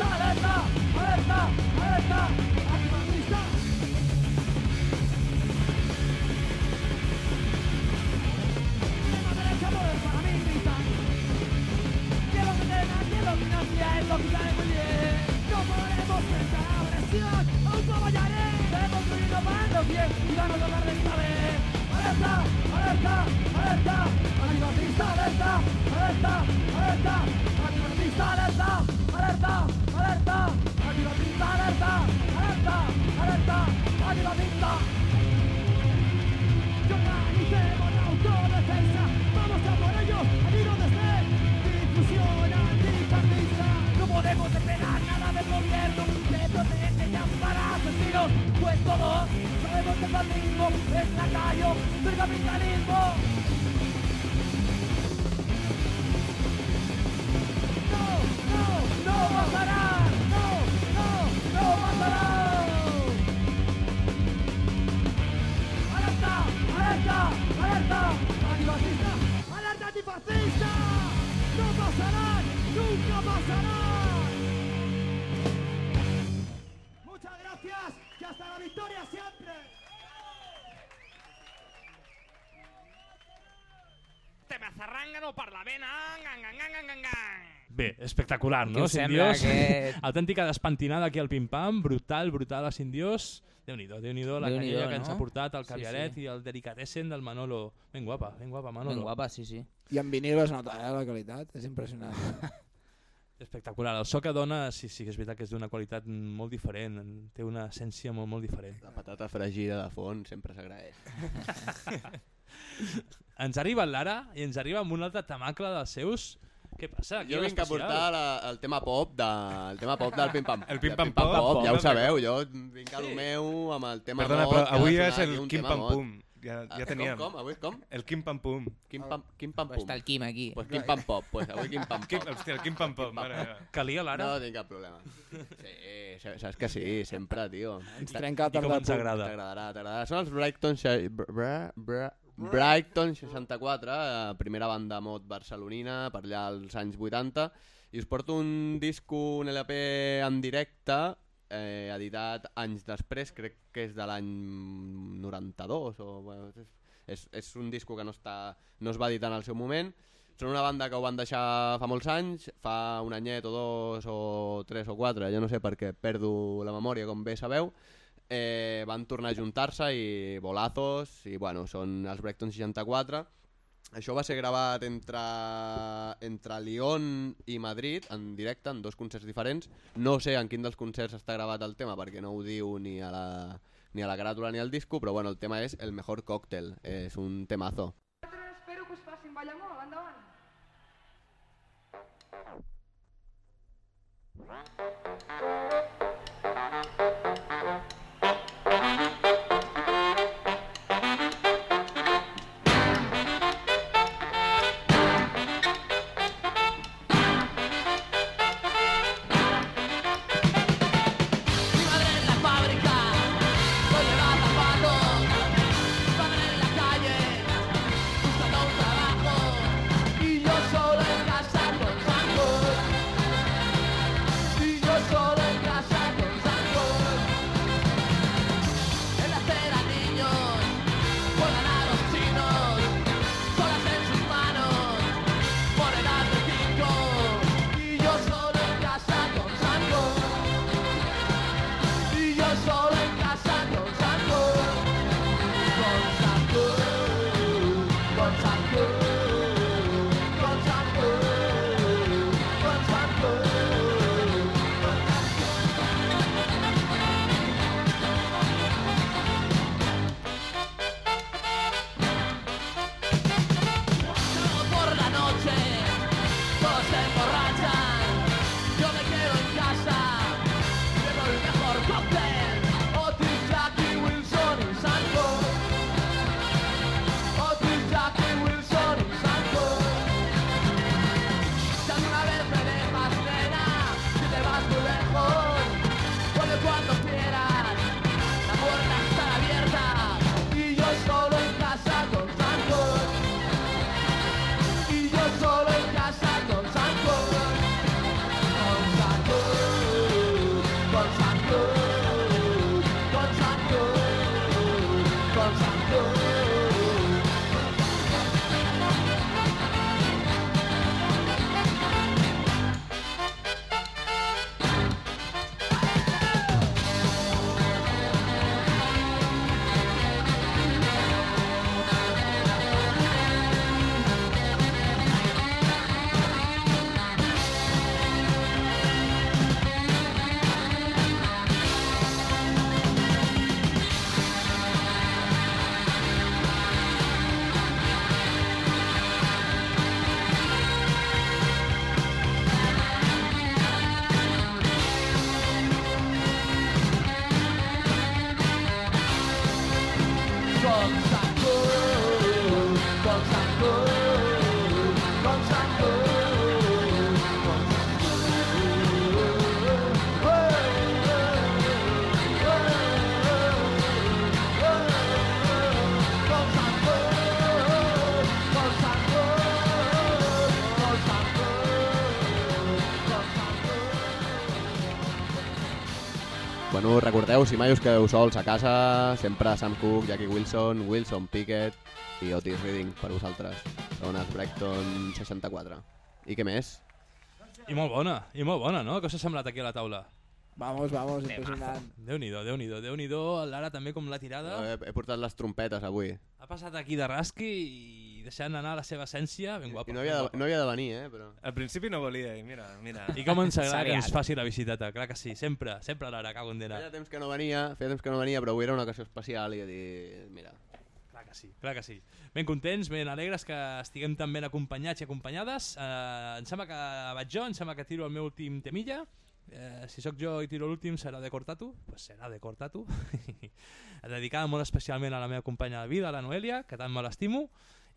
¡Alerta! ¡Alerta! ¡Alerta! ¡Alerta! ¡Alerta! ¡Alerta! ¡Alerta! ¡Alerta! Podemos esperar nada del gobierno que protege y ampara asesinos Pues todos sabemos que el fascismo es lacayo del capitalismo ¡No! ¡No! ¡No pasará! ¡No! ¡No! ¡No pasará! ¡Alerta! ¡Alerta! Zarrangano per la vena. Gang, gang, gang, gang, gang. Bé, espectacular, no? us Sin sembla Dios. aquest- Autèntica despentinada aquí al pim-pam, brutal, brutal a Sin Dios. Déu-n'hi-do, déu nhi déu la Déu-n'hi-do, canyella que ens no? ha portat, el Sí, caviaret sí. i el delicatessen del Manolo. Ben guapa, ben guapa, Manolo. Ben guapa, sí, sí. I en vinil es nota, eh, la qualitat. És impressionant. Espectacular. El so que dona, sí, sí que és veritat que és d'una qualitat molt diferent, té una essència molt, molt diferent. La patata fregida de fons sempre s'agraeix. ens arriba Lara i ens arriba amb un altre temacle dels seus. Què passa? Aquí Jo vinc a portar la, el tema pop de, el tema pop del Pim Pam. El Pim Pam Pam Pop. Pop, ja ho sabeu, jo vinc a lo Sí. meu amb el tema Perdona, mod però que ha avui és sonar el Quim tema Pam. Pum. Ja, Ah, ja teníem. Com, com? Avui com? El Quim Pam Pum. Quim Pam, Quim Pam Pues Pum. està el Quim aquí. Pues Quim Pam Pop, pues avui Quim Pam Pop. Quim- hòstia, el Quim Pam Pop, mare meva. Calia l'ara? No tinc cap problema. Sí, sa- saps que sí, sempre, tio. Ens trenca el I com tarda ens agrada? T'agradarà, t'agradarà. Són els Brighton... Bra, bra, Brighton 64, eh, primera banda mod barcelonina, per allà als anys 80, i us porto un disco, un LP en directe, eh, editat anys després, crec que és de l'any 92, o, bueno, és, és un disco que no, està, no es va editar en el seu moment, són una banda que ho van deixar fa molts anys, fa un anyet o dos o tres o quatre, jo no sé perquè perdo la memòria, com bé sabeu, eh, van tornar a juntar-se i bolazos, i bueno, són els Breakton 64. Això va ser gravat entre, entre Lyon i Madrid, en directe, en dos concerts diferents. No sé en quin dels concerts està gravat el tema, perquè no ho diu ni a la, ni a la caràtula ni al disco, però bueno, el tema és El Mejor Cóctel, és un temazo. Espero que us facin ballar molt, endavant. Mi recordeu, si mai us quedeu sols a casa, sempre Sam Cooke, Jackie Wilson, Wilson Pickett i Otis Reading per vosaltres. Dones Breckton 64. I què més? I molt bona, i molt bona, no? Què us ha semblat aquí a la taula? Vamos, vamos, impressionant. Déu-n'hi-do, Déu-n'hi-do, Déu-n'hi-do, Lara també com la tirada. He, he portat les trompetes avui. Ha passat aquí de rasqui i deixant anar la seva essència, ben guapa. I no havia, de, no havia de venir, eh? Però... Al principi no volia, i mira, mira. I com ens agrada que ens faci la visiteta, clar que sí, sempre, sempre l'ara, cago en dena. Feia temps que no venia, feia temps que no venia, però avui era una ocasió especial i he dit, mira... Clar que sí, clar que sí. Ben contents, ben alegres que estiguem tan ben acompanyats i acompanyades. Eh, em sembla que vaig jo, em sembla que tiro el meu últim temilla. Eh, si sóc jo i tiro l'últim serà de Cortatu, pues serà de Cortatu. Dedicada molt especialment a la meva companya de vida, la Noelia, que tant me l'estimo.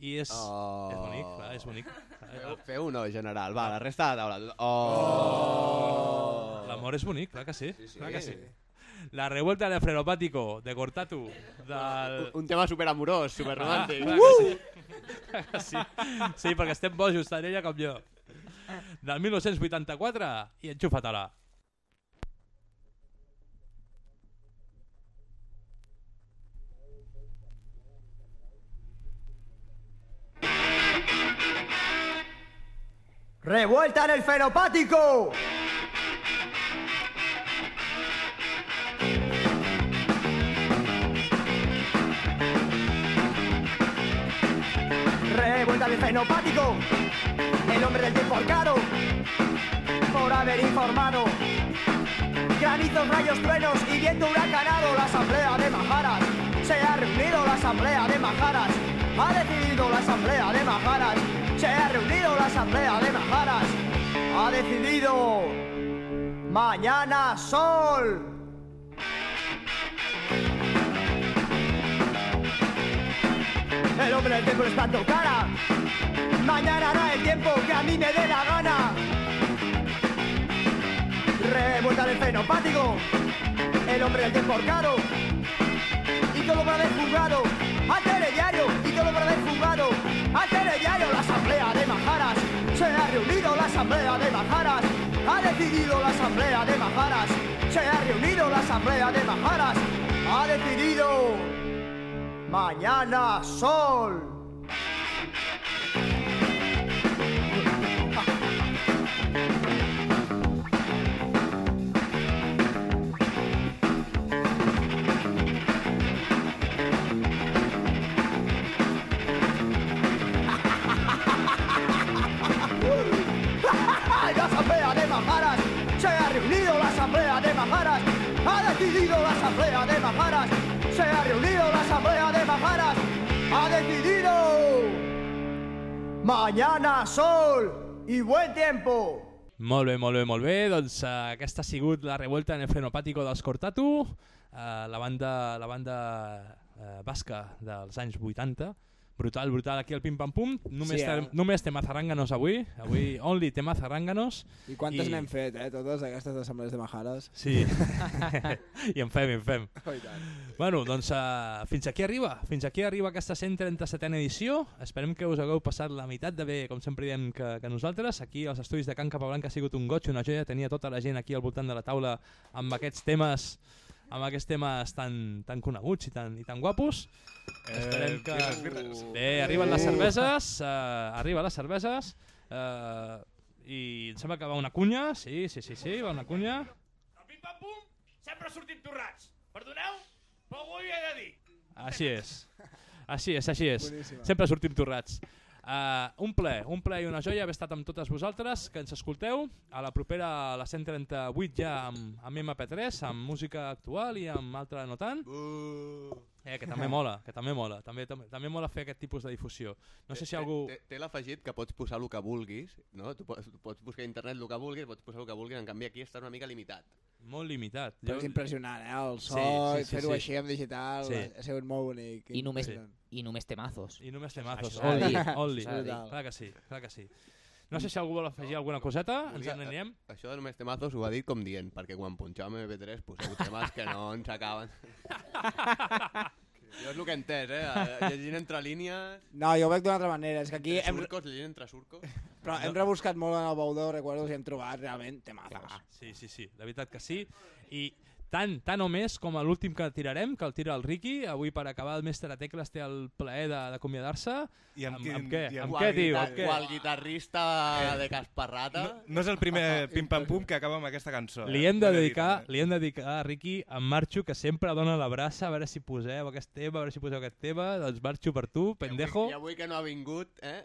I és, Oh. és bonic, clar, és bonic. Feu, feu no, general. Va, la resta de la taula. Oh! L'amor és bonic, clar que sí. Sí, sí. Clar que sí. La revuelta del frenopático de Cortatu. Del... Un tema superamorós, superromàntic. Ah, clar que sí. Sí. sí, perquè estem bojos, tant ella com jo. Del 1984 i enxufa-te-la. ¡Revuelta en el fenopático! Revuelta en el fenopático, el hombre del tiempo caro, por haber informado. Granizos, rayos, truenos y viento huracanado, la asamblea de Majaras. Se ha reunido la asamblea de Majaras. Ha decidido la asamblea de Majaras. Se ha reunido la asamblea de Majaras. Ha decidido. Mañana sol. El hombre del tiempo está tu cara. Mañana hará el tiempo que a mí me dé la gana. Revuelta del fenopático. El hombre del tiempo caro. Y todo por haber jugado al telediario. Y todo por haber jugado al telediario. La asamblea de Majaras. Se ha reunido la asamblea de Majaras. Ha decidido la asamblea de Majaras. Se ha reunido la asamblea de Majaras. Ha decidido. Mañana sol. Decidido la asamblea de Majaras, se ha reunido la asamblea de Majaras, ha decidido mañana sol y buen tiempo. Molt bé, molt bé, molt bé. Doncs uh, aquesta ha sigut la revuelta en el frenopàtico dels Cortatu, uh, la banda, la banda uh, basca dels anys 80. Brutal, brutal, aquí al Pim Pam Pum. Només, Sí, eh? eh? només tema zarranganos avui. Avui only tema zarranganos. I quantes n'hem fet, eh? Totes aquestes assemblees de Majares. Sí. I en fem, i en fem. Oh, i tant. Bueno, doncs uh, fins aquí arriba. Fins aquí arriba aquesta 137a edició. Esperem que us hagueu passat la meitat de bé, com sempre diem, que, que nosaltres. Aquí als estudis de Can Capablanca ha sigut un goig, una joia. Tenia tota la gent aquí al voltant de la taula amb aquests temes amb aquests temes tan, tan coneguts i tan, i tan guapos. Eh, Esperem que... birres, birres. Bé, arriben les cerveses, uh, arriben les cerveses, uh, i em sembla que va una cunya, sí, sí, sí, sí, va una cunya. El pim-pam-pum sempre sortim torrats. Perdoneu, però ho he de dir. Així és. Així és, així és. Boníssima. Sempre sortim torrats. Uh, un ple, un ple i una joia haver estat amb totes vosaltres, que ens escolteu. A la propera, a la 138 ja amb, amb MP3, amb música actual i amb altra no tant. Eh, que també mola, que també mola. També, també, també mola fer aquest tipus de difusió. No sé si Té- algú... Té, té l'afegit que pots posar el que vulguis, no? Tu pots, tu pots buscar a internet el que vulguis, pots posar el que vulguis, en canvi aquí està una mica limitat. Molt limitat. Però és impressionant, eh? El so, Sí, sí, sí, sí, fer-ho sí. així en digital, Sí. ha sigut molt bonic. I només, impressionant. I només temazos. I només temazos. Only, only. Clar que sí, clar que sí. No sé si algú vol afegir alguna coseta, ens en anirem. eh, Això de només temazos ho ha dit com dient, perquè quan punxàvem MP3 poseu temes que no ens acaben. jo és el que he entès, eh? Llegint entre línies... No, jo ho veig d'una altra manera. És que aquí Entre hem, surcos, llegint entre surcos... però hem rebuscat molt en el baudor, recordo, i hem trobat realment temazos. Sí, sí, sí, la veritat que sí. I tant, tant o més com l'últim que tirarem, que el tira el Ricky. Avui per acabar el mestre Tecles té el plaer de- d'acomiadar-se. I amb amb, amb què? i amb Amb qual què, tio? Amb què? El guitarrista de Casparrata... No, no és el primer pim-pam-pum que acaba amb aquesta cançó. Li eh? hem de dedicar, li hem de dedicar a Ricky, a Marxo, que sempre dona la braça, a veure si poseu aquest tema, a veure si poseu aquest tema, doncs Marxo per tu, pendejo. I avui que no ha vingut, eh?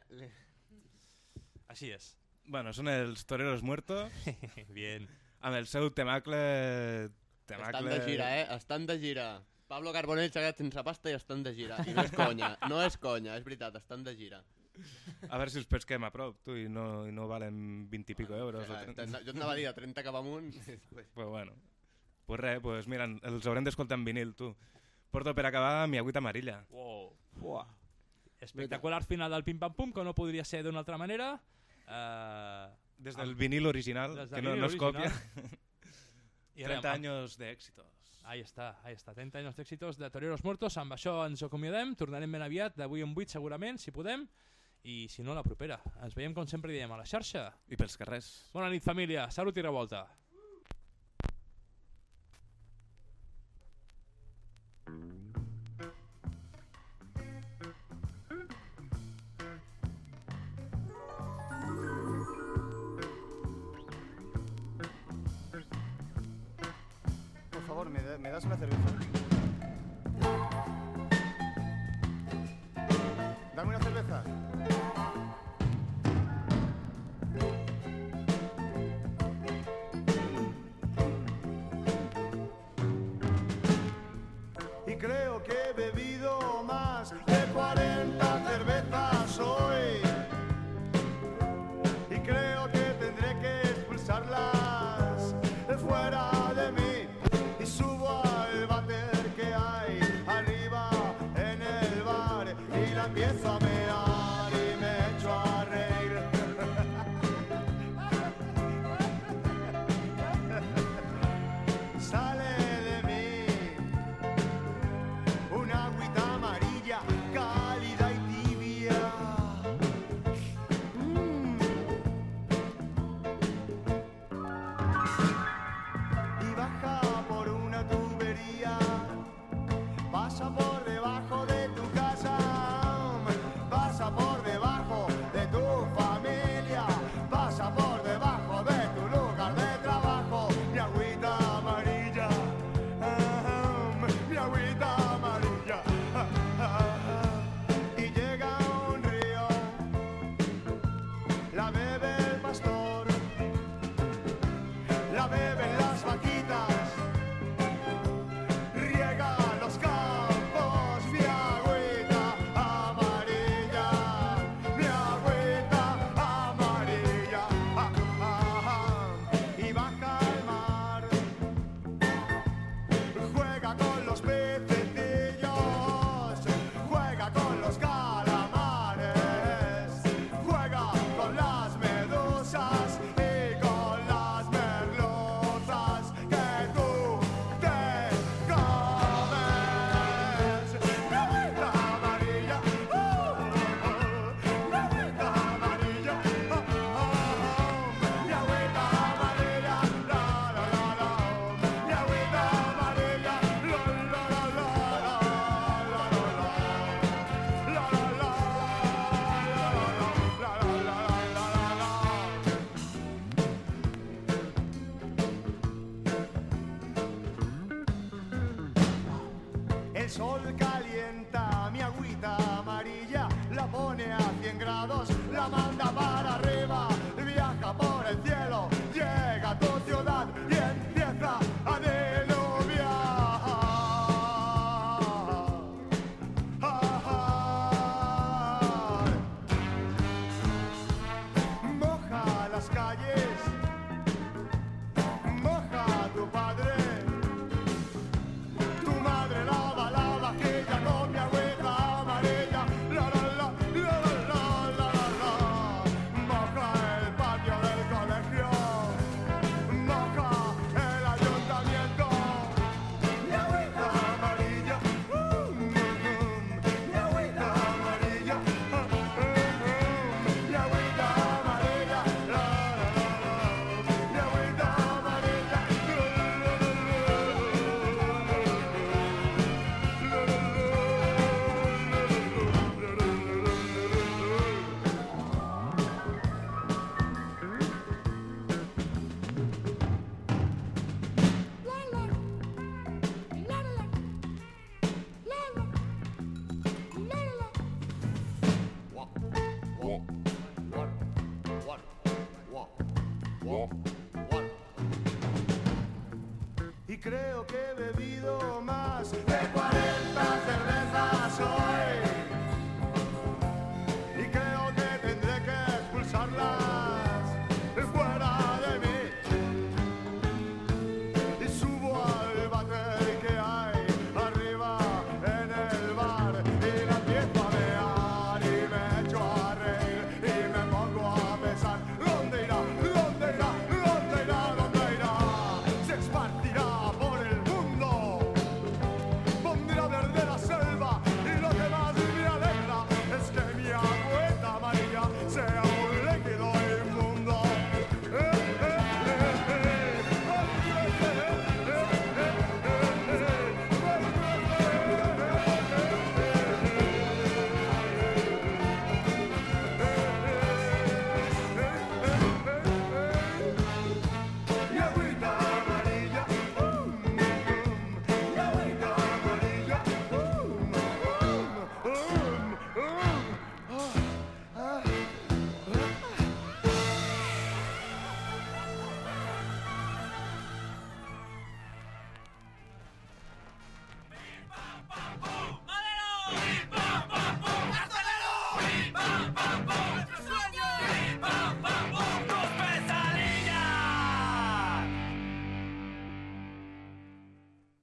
Així és. Bueno, són els Toreros Muertos. Bien. Amb el seu temacle... Estan de gira, eh? Estan de gira. Pablo Carbonell s'ha quedat sense pasta i estan de gira. I no és conya, no és conya, és veritat, estan de gira. A veure si us pesquem a prop, tu, i no, i no valen 20 i pico euros. o Eh, 30. t'an- Jo t'anava a dir de 30 cap amunt. Pues bueno. Pues res, pues mira, els haurem d'escoltar en vinil, tu. Porto per acabar mi agüita amarilla. Wow. Uah. Espectacular final del Pim Pam Pum, que no podria ser d'una altra manera. Uh, Des del vinil original, Des del que no, vinil no es copia. I 30 res, años de éxitos. Ahí està, ahí està. 30 anys d'èxitos de Toreros Muertos. Amb això ens acomiadem. Tornarem ben aviat, d'avui en 8 segurament, si podem. I si no, la propera. Ens veiem, com sempre diem, a la xarxa. I pels carrers. Bona nit, família. Salut i revolta. Favor, ¿me, da- me das una cerveza? Dame una cerveza.